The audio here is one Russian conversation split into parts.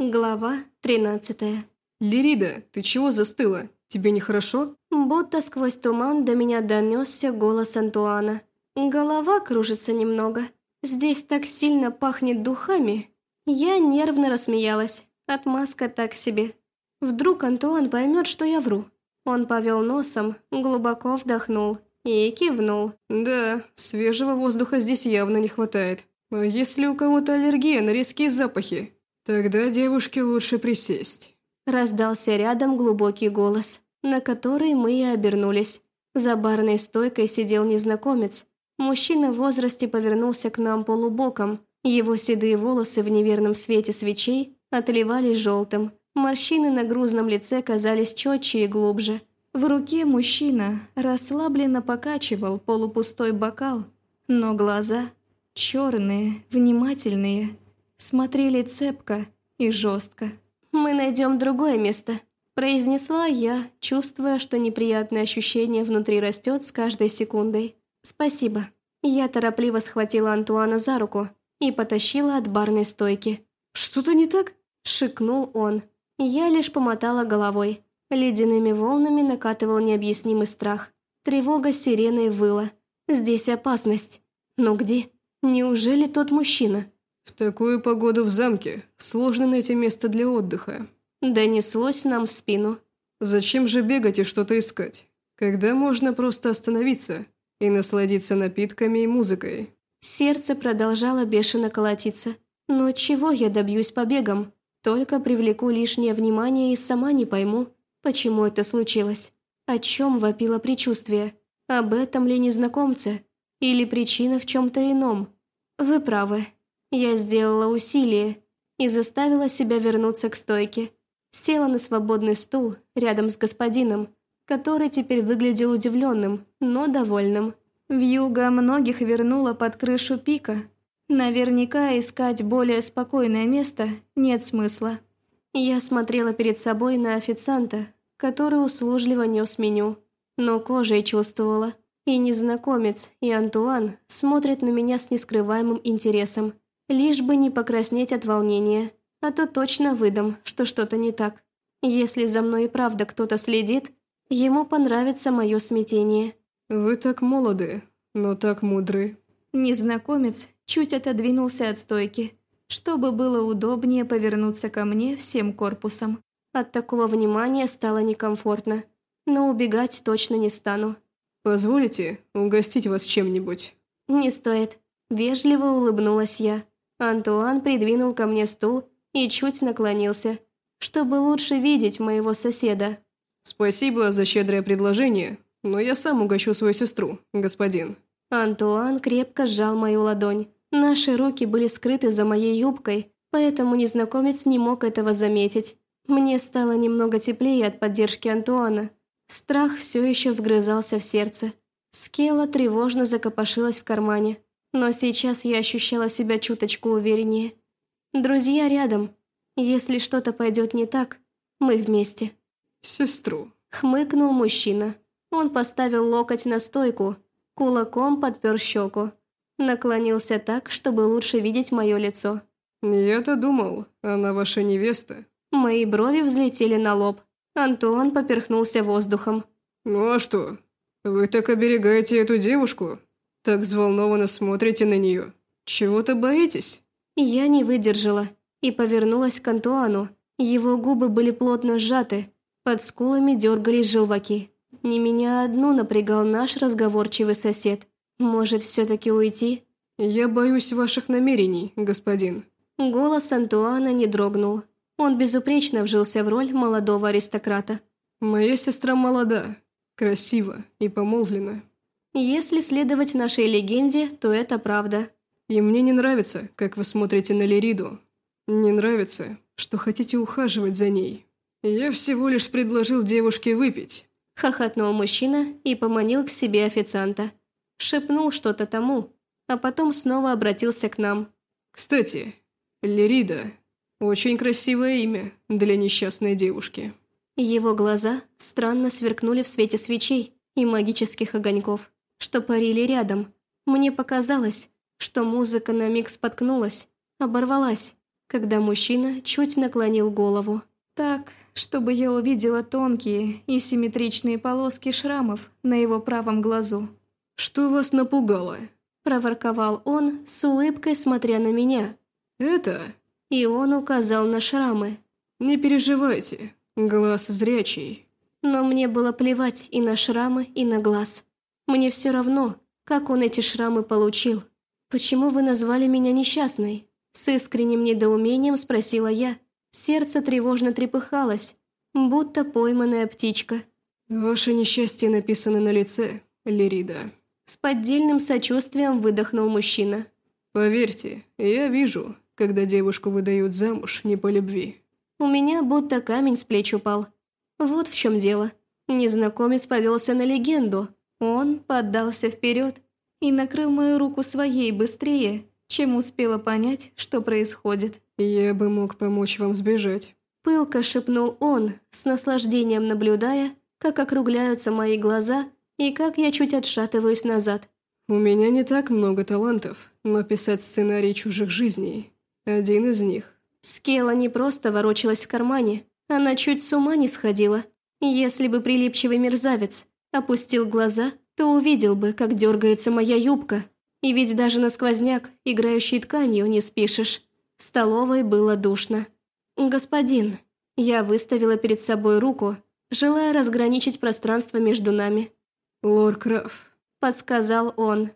Глава 13 «Лирида, ты чего застыла? Тебе нехорошо?» Будто сквозь туман до меня донесся голос Антуана. Голова кружится немного. Здесь так сильно пахнет духами. Я нервно рассмеялась. Отмазка так себе. Вдруг Антуан поймет, что я вру. Он повел носом, глубоко вдохнул и кивнул. «Да, свежего воздуха здесь явно не хватает. А если у кого-то аллергия на резкие запахи? Тогда девушке лучше присесть». Раздался рядом глубокий голос, на который мы и обернулись. За барной стойкой сидел незнакомец. Мужчина в возрасте повернулся к нам полубоком. Его седые волосы в неверном свете свечей отливали желтым. Морщины на грузном лице казались четче и глубже. В руке мужчина расслабленно покачивал полупустой бокал, но глаза, черные, внимательные, смотрели цепко и жестко. «Мы найдем другое место», – произнесла я, чувствуя, что неприятное ощущение внутри растет с каждой секундой. «Спасибо». Я торопливо схватила Антуана за руку и потащила от барной стойки. «Что-то не так?» – шикнул он. Я лишь помотала головой. Ледяными волнами накатывал необъяснимый страх. Тревога сиреной выла. Здесь опасность. Но где? Неужели тот мужчина? «В такую погоду в замке сложно найти место для отдыха». Донеслось нам в спину. «Зачем же бегать и что-то искать? Когда можно просто остановиться и насладиться напитками и музыкой?» Сердце продолжало бешено колотиться. Но чего я добьюсь побегом? Только привлеку лишнее внимание и сама не пойму, почему это случилось. О чем вопило предчувствие? Об этом ли незнакомце? Или причина в чем-то ином? Вы правы, я сделала усилие и заставила себя вернуться к стойке. Села на свободный стул рядом с господином, который теперь выглядел удивленным, но довольным. Вьюга многих вернула под крышу пика. Наверняка искать более спокойное место нет смысла. Я смотрела перед собой на официанта, который услужливо нес меню, но кожей чувствовала. И незнакомец, и Антуан смотрят на меня с нескрываемым интересом. Лишь бы не покраснеть от волнения, а то точно выдам, что что-то не так. Если за мной и правда кто-то следит, ему понравится мое смятение. «Вы так молоды, но так мудры». Незнакомец чуть отодвинулся от стойки, чтобы было удобнее повернуться ко мне всем корпусом. От такого внимания стало некомфортно, но убегать точно не стану. «Позволите угостить вас чем-нибудь?» «Не стоит», – вежливо улыбнулась я. Антуан придвинул ко мне стул и чуть наклонился, чтобы лучше видеть моего соседа. «Спасибо за щедрое предложение, но я сам угощу свою сестру, господин». Антуан крепко сжал мою ладонь. Наши руки были скрыты за моей юбкой, поэтому незнакомец не мог этого заметить. Мне стало немного теплее от поддержки Антуана. Страх все еще вгрызался в сердце. Скела тревожно закопошилась в кармане но сейчас я ощущала себя чуточку увереннее. Друзья рядом. Если что-то пойдет не так, мы вместе. «Сестру», — хмыкнул мужчина. Он поставил локоть на стойку, кулаком подпер щеку. Наклонился так, чтобы лучше видеть мое лицо. «Я-то думал, она ваша невеста». Мои брови взлетели на лоб. Антуан поперхнулся воздухом. «Ну а что? Вы так оберегаете эту девушку?» Так взволнованно смотрите на нее. Чего-то боитесь?» Я не выдержала и повернулась к Антуану. Его губы были плотно сжаты, под скулами дергались желваки. Не меня одну напрягал наш разговорчивый сосед. Может, все-таки уйти? «Я боюсь ваших намерений, господин». Голос Антуана не дрогнул. Он безупречно вжился в роль молодого аристократа. «Моя сестра молода, красива и помолвлена. Если следовать нашей легенде, то это правда. И мне не нравится, как вы смотрите на Лириду. Не нравится, что хотите ухаживать за ней. Я всего лишь предложил девушке выпить. Хохотнул мужчина и поманил к себе официанта. Шепнул что-то тому, а потом снова обратился к нам. «Кстати, Лирида – очень красивое имя для несчастной девушки». Его глаза странно сверкнули в свете свечей и магических огоньков что парили рядом. Мне показалось, что музыка на миг споткнулась, оборвалась. когда мужчина чуть наклонил голову. Так, чтобы я увидела тонкие и симметричные полоски шрамов на его правом глазу. «Что вас напугало?» Проворковал он, с улыбкой смотря на меня. «Это?» И он указал на шрамы. «Не переживайте, глаз зрячий». Но мне было плевать и на шрамы, и на глаз. Мне все равно, как он эти шрамы получил. «Почему вы назвали меня несчастной?» С искренним недоумением спросила я. Сердце тревожно трепыхалось, будто пойманная птичка. «Ваше несчастье написано на лице, Лирида». С поддельным сочувствием выдохнул мужчина. «Поверьте, я вижу, когда девушку выдают замуж не по любви». У меня будто камень с плеч упал. Вот в чем дело. Незнакомец повелся на легенду. Он поддался вперед и накрыл мою руку своей быстрее, чем успела понять, что происходит. «Я бы мог помочь вам сбежать», – пылко шепнул он, с наслаждением наблюдая, как округляются мои глаза и как я чуть отшатываюсь назад. «У меня не так много талантов, но писать сценарий чужих жизней – один из них». Скела не просто ворочалась в кармане, она чуть с ума не сходила. Если бы прилипчивый мерзавец опустил глаза, то увидел бы, как дергается моя юбка. И ведь даже на сквозняк, играющий тканью, не спишешь. В столовой было душно. «Господин», я выставила перед собой руку, желая разграничить пространство между нами. «Лоркраф», — подсказал он.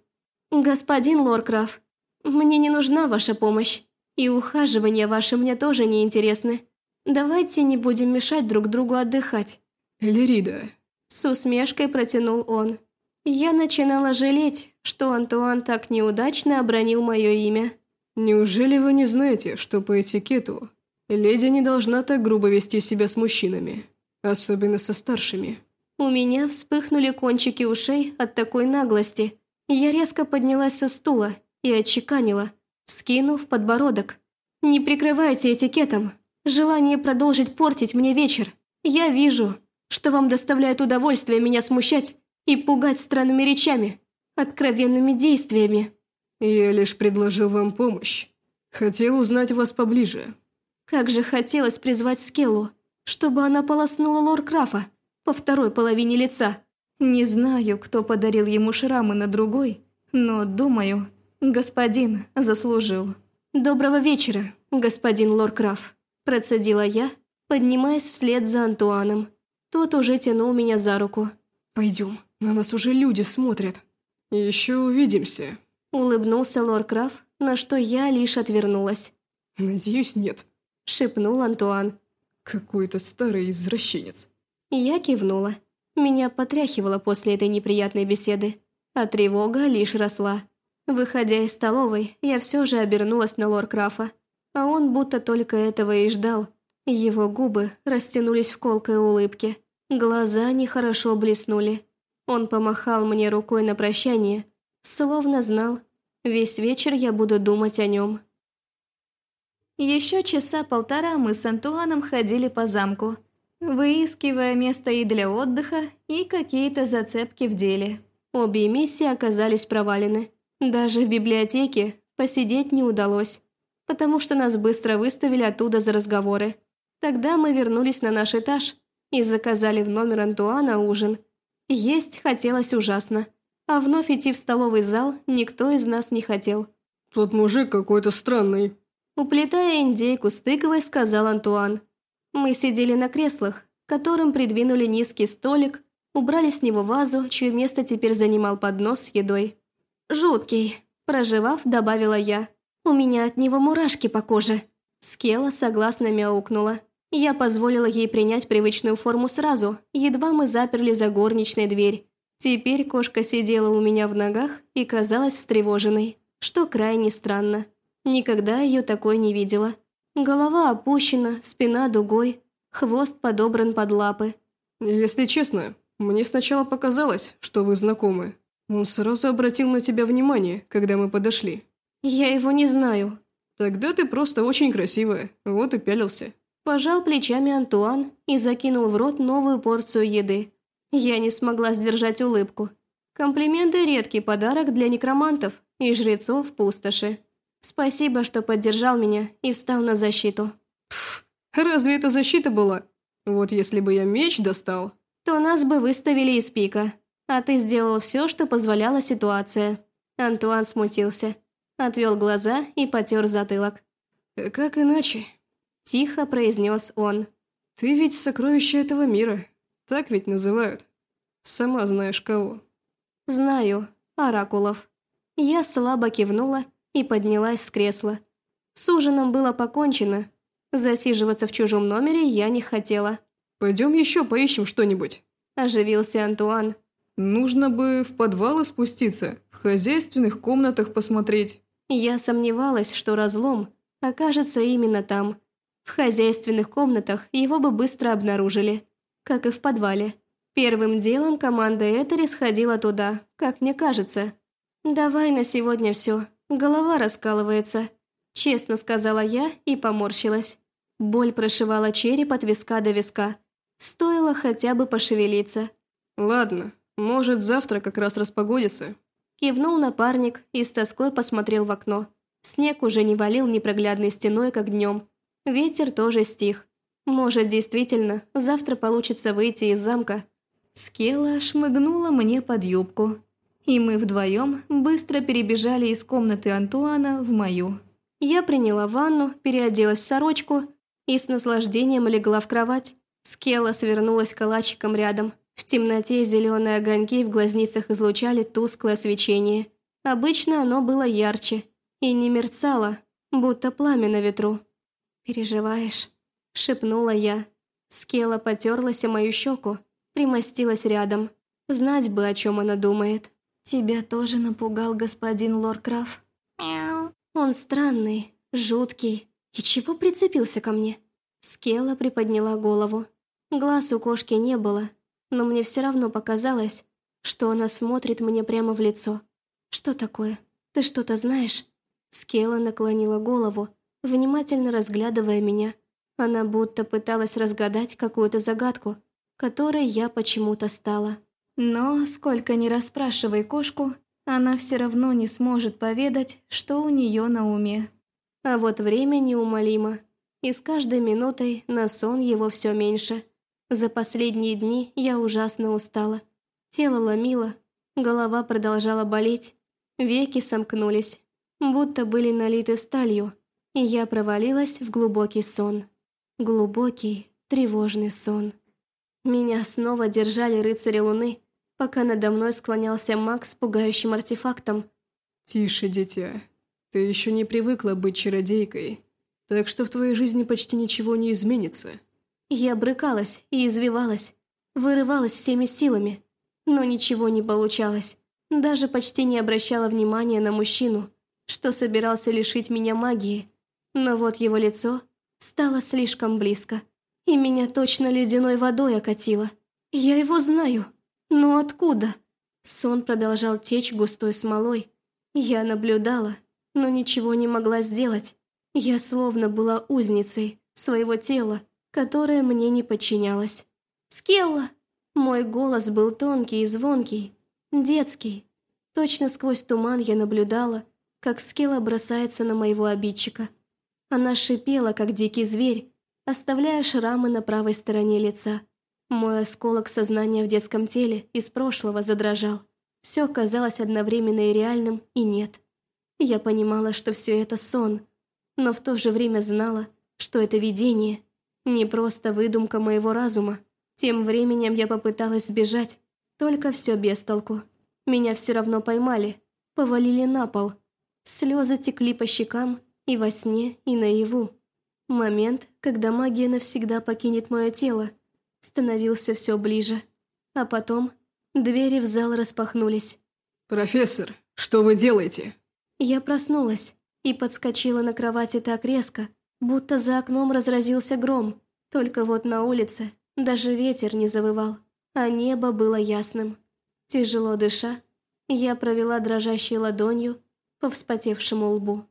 «Господин Лоркраф, мне не нужна ваша помощь, и ухаживания ваши мне тоже не интересны. Давайте не будем мешать друг другу отдыхать». «Лирида», — с усмешкой протянул он. Я начинала жалеть, что Антуан так неудачно обронил мое имя. «Неужели вы не знаете, что по этикету леди не должна так грубо вести себя с мужчинами, особенно со старшими?» У меня вспыхнули кончики ушей от такой наглости. Я резко поднялась со стула и отчеканила, вскинув подбородок. «Не прикрывайте этикетом. Желание продолжить портить мне вечер. Я вижу, что вам доставляет удовольствие меня смущать и пугать странными речами, откровенными действиями». «Я лишь предложил вам помощь. Хотел узнать вас поближе». Как же хотелось призвать Скеллу, чтобы она полоснула лор Крафа по второй половине лица. Не знаю, кто подарил ему шрамы на другой, но, думаю, господин заслужил. «Доброго вечера, господин Лоркраф», – процедила я, поднимаясь вслед за Антуаном. Тот уже тянул меня за руку. «Пойдем, на нас уже люди смотрят. Еще увидимся», – улыбнулся Лоркраф, на что я лишь отвернулась. «Надеюсь, нет», – шепнул Антуан. «Какой-то старый извращенец». Я кивнула. Меня потряхивало после этой неприятной беседы, а тревога лишь росла. Выходя из столовой, я все же обернулась на Лоркрафа, а он будто только этого и ждал. Его губы растянулись в колкой улыбке, глаза нехорошо блеснули. Он помахал мне рукой на прощание, словно знал, весь вечер я буду думать о нем. Еще часа полтора мы с Антуаном ходили по замку – выискивая место и для отдыха, и какие-то зацепки в деле. Обе миссии оказались провалены. Даже в библиотеке посидеть не удалось, потому что нас быстро выставили оттуда за разговоры. Тогда мы вернулись на наш этаж и заказали в номер Антуана ужин. Есть хотелось ужасно, а вновь идти в столовый зал никто из нас не хотел. «Тот мужик какой-то странный», Уплетая индейку с тыковой, сказал Антуан. Мы сидели на креслах, которым придвинули низкий столик, убрали с него вазу, чье место теперь занимал поднос с едой. «Жуткий», – проживав, добавила я. «У меня от него мурашки по коже». Скела согласно мяукнула. Я позволила ей принять привычную форму сразу, едва мы заперли за горничной дверь. Теперь кошка сидела у меня в ногах и казалась встревоженной, что крайне странно. Никогда ее такой не видела. Голова опущена, спина дугой, хвост подобран под лапы. «Если честно, мне сначала показалось, что вы знакомы. Он сразу обратил на тебя внимание, когда мы подошли». «Я его не знаю». «Тогда ты просто очень красивая, вот и пялился». Пожал плечами Антуан и закинул в рот новую порцию еды. Я не смогла сдержать улыбку. Комплименты – редкий подарок для некромантов и жрецов пустоши. Спасибо, что поддержал меня и встал на защиту. Разве это защита была? Вот если бы я меч достал... То нас бы выставили из пика. А ты сделал все, что позволяла ситуация. Антуан смутился. Отвел глаза и потер затылок. «Э, «Как иначе?» Тихо произнес он. «Ты ведь сокровище этого мира. Так ведь называют. Сама знаешь кого». «Знаю. Оракулов». Я слабо кивнула и поднялась с кресла. С ужином было покончено. Засиживаться в чужом номере я не хотела. «Пойдем еще поищем что-нибудь», – оживился Антуан. «Нужно бы в подвалы спуститься, в хозяйственных комнатах посмотреть». Я сомневалась, что разлом окажется именно там. В хозяйственных комнатах его бы быстро обнаружили, как и в подвале. Первым делом команда Этери сходила туда, как мне кажется. «Давай на сегодня все, голова раскалывается», – честно сказала я и поморщилась. Боль прошивала череп от виска до виска. Стоило хотя бы пошевелиться. «Ладно, может, завтра как раз распогодится». Кивнул напарник и с тоской посмотрел в окно. Снег уже не валил непроглядной стеной, как днем. Ветер тоже стих. Может, действительно, завтра получится выйти из замка. Скела шмыгнула мне под юбку. И мы вдвоем быстро перебежали из комнаты Антуана в мою. Я приняла ванну, переоделась в сорочку и с наслаждением легла в кровать. Скела свернулась калачиком рядом. В темноте зеленые огоньки в глазницах излучали тусклое свечение. Обычно оно было ярче и не мерцало, будто пламя на ветру. «Переживаешь?» – шепнула я. Скела потерлась о мою щеку, примостилась рядом. Знать бы, о чем она думает. «Тебя тоже напугал господин Лоркраф?» «Он странный, жуткий. И чего прицепился ко мне?» Скела приподняла голову. Глаз у кошки не было, но мне все равно показалось, что она смотрит мне прямо в лицо. «Что такое? Ты что-то знаешь?» Скела наклонила голову, внимательно разглядывая меня. Она будто пыталась разгадать какую-то загадку, которой я почему-то стала. Но, сколько ни расспрашивай кошку, она все равно не сможет поведать, что у нее на уме. А вот время неумолимо, и с каждой минутой на сон его все меньше. За последние дни я ужасно устала. Тело ломило, голова продолжала болеть, веки сомкнулись, будто были налиты сталью, и я провалилась в глубокий сон. Глубокий, тревожный сон. Меня снова держали рыцари Луны, пока надо мной склонялся маг с пугающим артефактом. «Тише, дитя. Ты еще не привыкла быть чародейкой, так что в твоей жизни почти ничего не изменится». Я брыкалась и извивалась, вырывалась всеми силами, но ничего не получалось. Даже почти не обращала внимания на мужчину, что собирался лишить меня магии. Но вот его лицо стало слишком близко, и меня точно ледяной водой окатило. Я его знаю. Но откуда? Сон продолжал течь густой смолой. Я наблюдала, но ничего не могла сделать. Я словно была узницей своего тела, которое мне не подчинялось. «Скелла!» Мой голос был тонкий и звонкий, детский. Точно сквозь туман я наблюдала, как Скелла бросается на моего обидчика. Она шипела, как дикий зверь, оставляя шрамы на правой стороне лица. Мой осколок сознания в детском теле из прошлого задрожал. Все казалось одновременно и реальным, и нет. Я понимала, что все это сон, но в то же время знала, что это видение, не просто выдумка моего разума. Тем временем я попыталась сбежать, только все без толку. Меня все равно поймали, повалили на пол. Слезы текли по щекам и во сне, и наяву. Момент, когда магия навсегда покинет мое тело – становился все ближе. А потом двери в зал распахнулись. «Профессор, что вы делаете?» Я проснулась и подскочила на кровати так резко, будто за окном разразился гром. Только вот на улице даже ветер не завывал, а небо было ясным. Тяжело дыша, я провела дрожащей ладонью по вспотевшему лбу.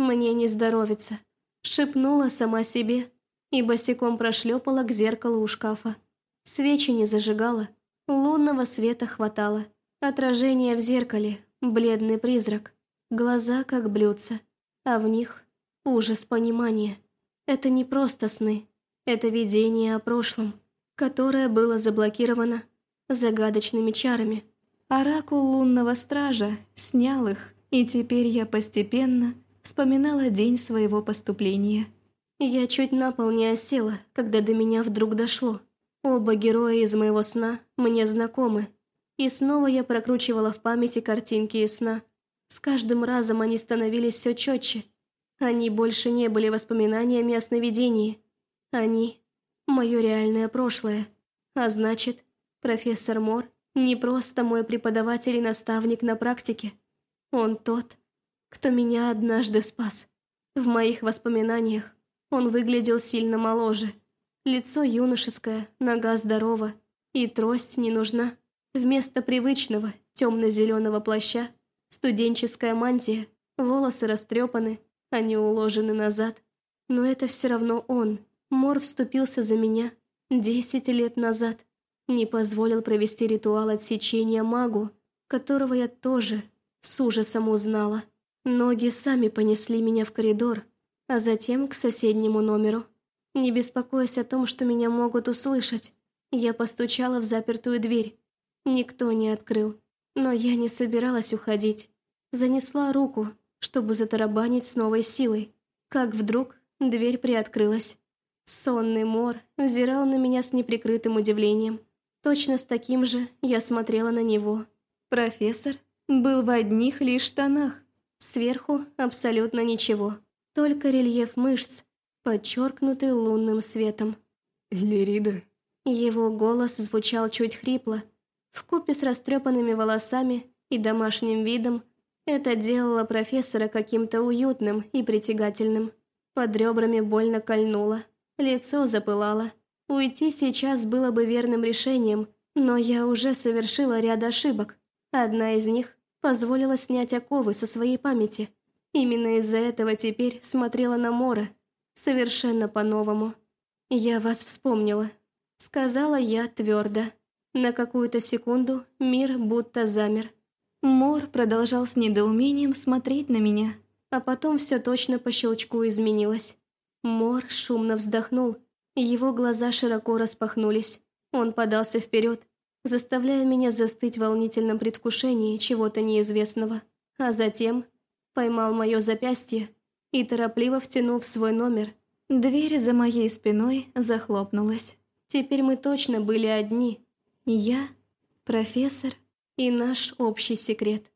«Мне не здоровится», — шепнула сама себе и босиком прошлепала к зеркалу у шкафа. Свечи не зажигала, лунного света хватало. Отражение в зеркале, бледный призрак, глаза как блюдца. а в них ужас понимания. Это не просто сны, это видение о прошлом, которое было заблокировано загадочными чарами. Оракул лунного стража снял их, и теперь я постепенно вспоминала день своего поступления. Я чуть на пол не осела, когда до меня вдруг дошло. Оба героя из моего сна мне знакомы. И снова я прокручивала в памяти картинки из сна. С каждым разом они становились все четче. Они больше не были воспоминаниями о сновидении. Они – мое реальное прошлое. А значит, профессор Мор не просто мой преподаватель и наставник на практике. Он тот, кто меня однажды спас. В моих воспоминаниях он выглядел сильно моложе. Лицо юношеское, нога здорова, и трость не нужна. Вместо привычного темно-зеленого плаща студенческая мантия, волосы растрепаны, они уложены назад. Но это все равно он. Мор вступился за меня десять лет назад. Не позволил провести ритуал отсечения магу, которого я тоже с ужасом узнала. Ноги сами понесли меня в коридор, а затем к соседнему номеру. Не беспокоясь о том, что меня могут услышать, я постучала в запертую дверь. Никто не открыл, но я не собиралась уходить. Занесла руку, чтобы затарабанить с новой силой, как вдруг дверь приоткрылась. Сонный мор взирал на меня с неприкрытым удивлением. Точно с таким же я смотрела на него. Профессор был в одних лишь штанах. Сверху абсолютно ничего только рельеф мышц, подчеркнутый лунным светом. «Лирида?» Его голос звучал чуть хрипло. Вкупе с растрепанными волосами и домашним видом это делало профессора каким-то уютным и притягательным. Под ребрами больно кольнуло, лицо запылало. Уйти сейчас было бы верным решением, но я уже совершила ряд ошибок. Одна из них позволила снять оковы со своей памяти – Именно из-за этого теперь смотрела на Мора совершенно по-новому. «Я вас вспомнила», — сказала я твердо. На какую-то секунду мир будто замер. Мор продолжал с недоумением смотреть на меня, а потом все точно по щелчку изменилось. Мор шумно вздохнул, его глаза широко распахнулись. Он подался вперед, заставляя меня застыть в волнительном предвкушении чего-то неизвестного. А затем поймал мое запястье и торопливо втянул в свой номер. Дверь за моей спиной захлопнулась. Теперь мы точно были одни. Я, профессор и наш общий секрет.